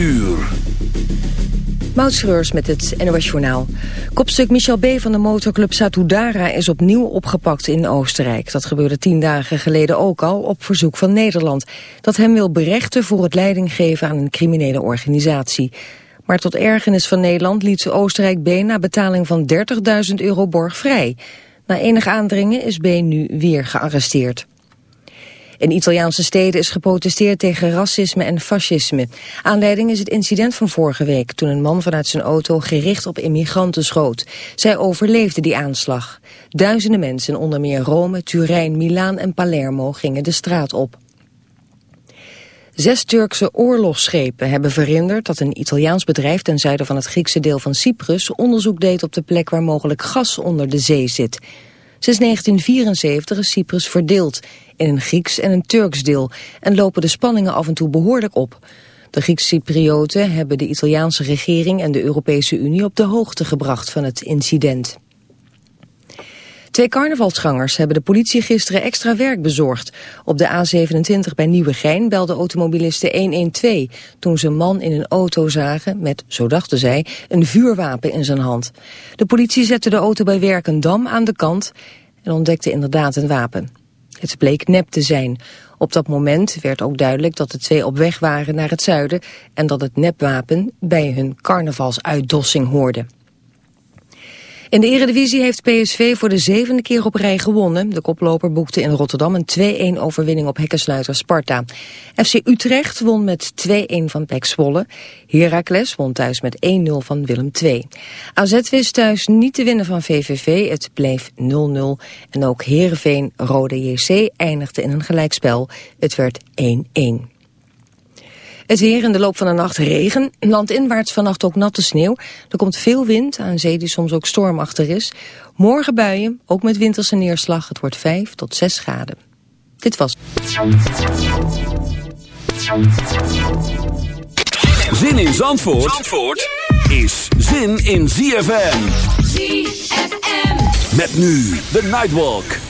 uur. Met het NOS Journaal. Kopstuk Michel B. van de motorclub Satudara is opnieuw opgepakt in Oostenrijk. Dat gebeurde tien dagen geleden ook al op verzoek van Nederland. Dat hem wil berechten voor het leidinggeven aan een criminele organisatie. Maar tot ergernis van Nederland liet Oostenrijk B. na betaling van 30.000 euro borg vrij. Na enig aandringen is B. nu weer gearresteerd. In Italiaanse steden is geprotesteerd tegen racisme en fascisme. Aanleiding is het incident van vorige week... toen een man vanuit zijn auto gericht op immigranten schoot. Zij overleefden die aanslag. Duizenden mensen, onder meer Rome, Turijn, Milaan en Palermo... gingen de straat op. Zes Turkse oorlogsschepen hebben verhinderd dat een Italiaans bedrijf ten zuiden van het Griekse deel van Cyprus onderzoek deed op de plek waar mogelijk gas onder de zee zit. Sinds 1974 is Cyprus verdeeld in een Grieks en een Turks deel en lopen de spanningen af en toe behoorlijk op. De Griekse Cyprioten hebben de Italiaanse regering en de Europese Unie op de hoogte gebracht van het incident. Twee carnavalsgangers hebben de politie gisteren extra werk bezorgd. Op de A27 bij Nieuwegein belden automobilisten 112... toen ze een man in een auto zagen met, zo dachten zij, een vuurwapen in zijn hand. De politie zette de auto bij Werkendam aan de kant en ontdekte inderdaad een wapen. Het bleek nep te zijn. Op dat moment werd ook duidelijk dat de twee op weg waren naar het zuiden... en dat het nepwapen bij hun carnavalsuitdossing hoorde. In de Eredivisie heeft PSV voor de zevende keer op rij gewonnen. De koploper boekte in Rotterdam een 2-1 overwinning op hekkensluiter Sparta. FC Utrecht won met 2-1 van PEC Zwolle. Heracles won thuis met 1-0 van Willem II. AZ wist thuis niet te winnen van VVV, het bleef 0-0. En ook Heerenveen Rode JC eindigde in een gelijkspel. Het werd 1-1. Het weer in de loop van de nacht regen. Landinwaarts vannacht ook natte sneeuw. Er komt veel wind, aan zee die soms ook stormachtig is. Morgen buien, ook met winterse neerslag. Het wordt 5 tot 6 graden. Dit was... Zin in Zandvoort, Zandvoort is zin in ZFM. ZFM. Met nu de Nightwalk.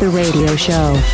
the radio show.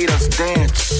made us dance.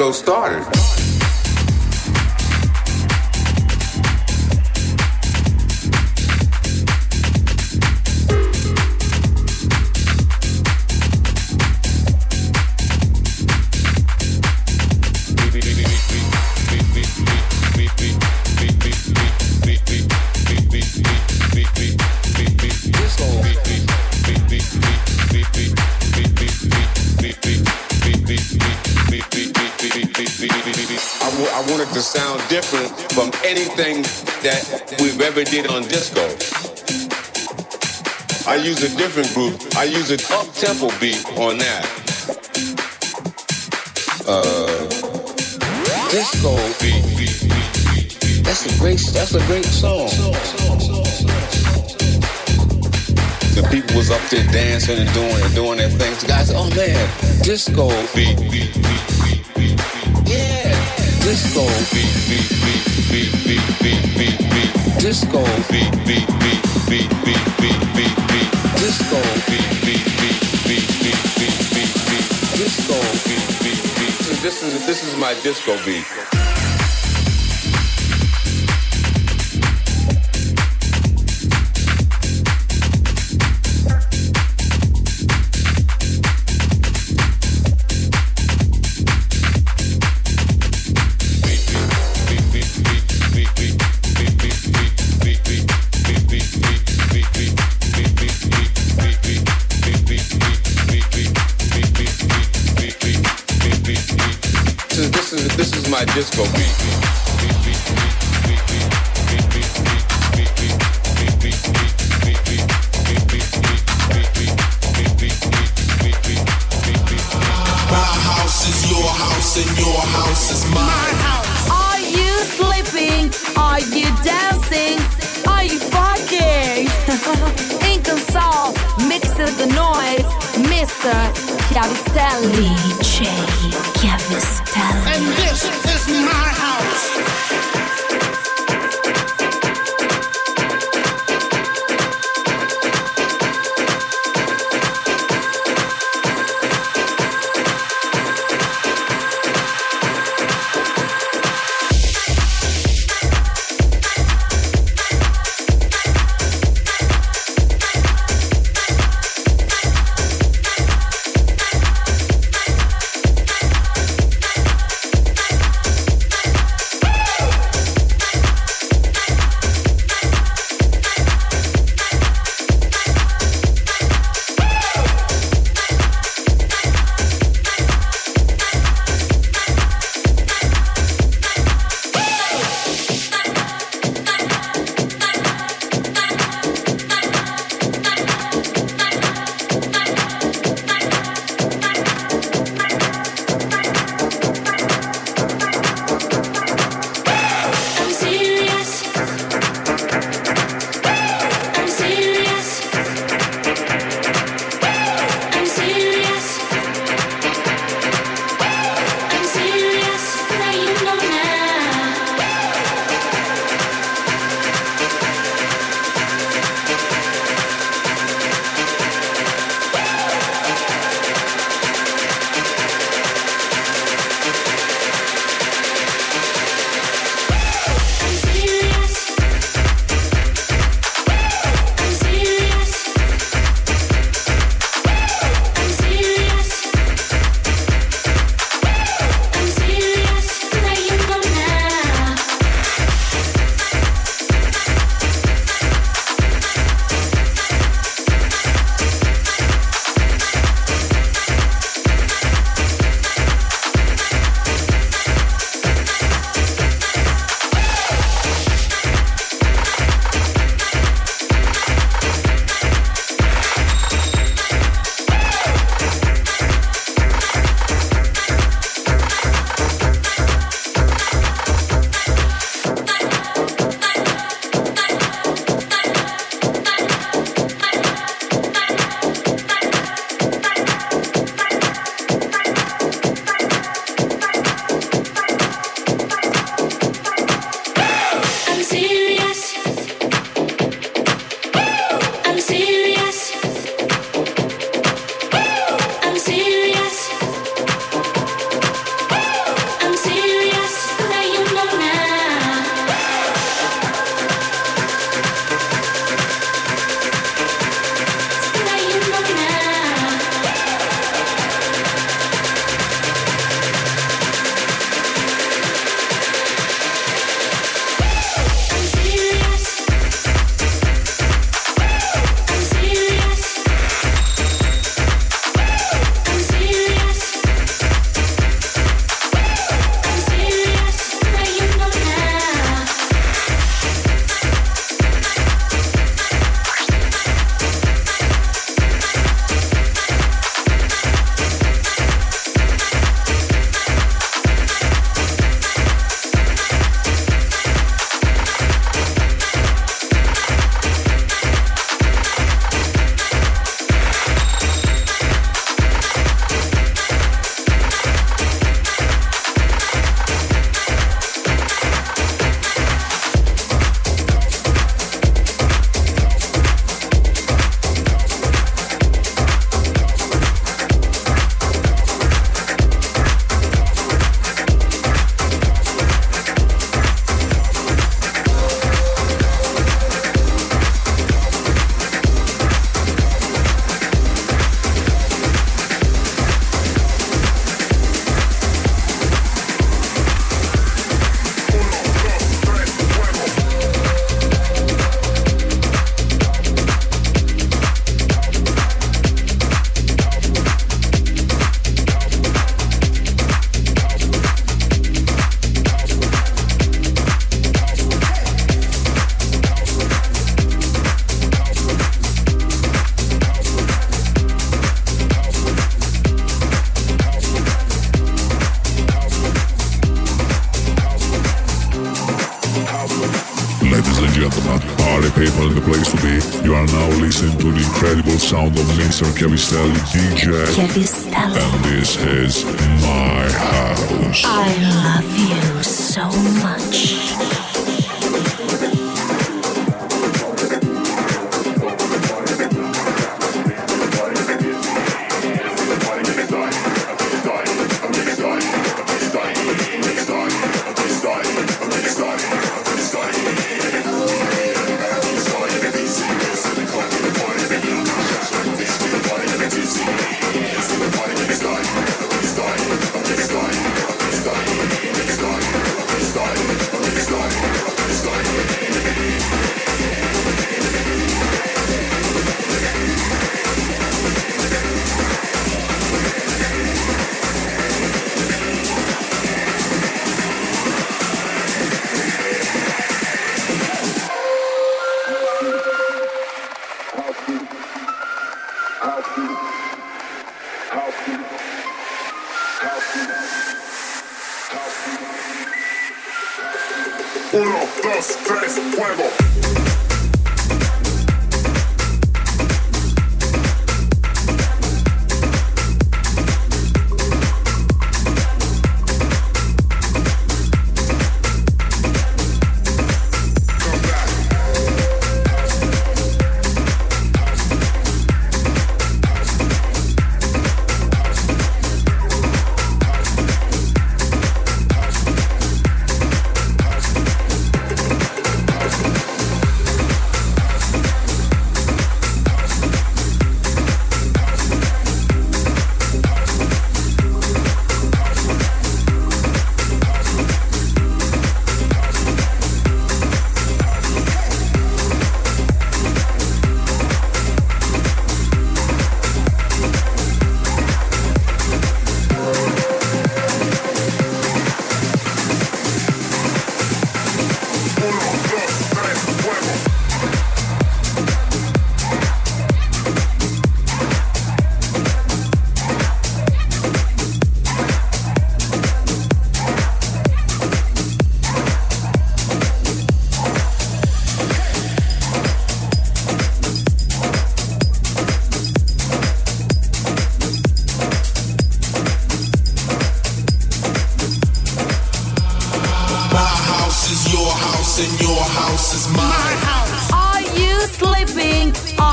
go started. beat beat I, wa- I want it to sound different from anything that we've ever did on disco. I use a different group. I use an up tempo beat on that. Uh, disco beat. That's a great. That's a great song. The people was up there dancing and doing and doing their things. Guys, oh man, disco beat. Yeah, disco beat, beat, beat, beat, beat, beat, beat, beat, disco beat, beat, beat, beat, beat, beat, beat, beat, disco beat, beat, beat, beat, beat, beat, beat, beat, disco beat, beat, beat. This is this is my disco beat. Disco beat. Is your house is mine. Are you sleeping? Are you dancing? Are you the noise. Mr. Chiavistelli. DJ Chiavistelli.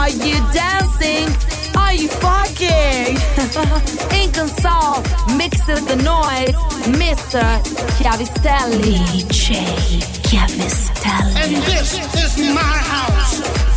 Are you dancing? Are you fucking? Inconsol mixes the noise, Mr. Chiavistelli. DJ Chiavistelli. And this is my house.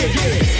My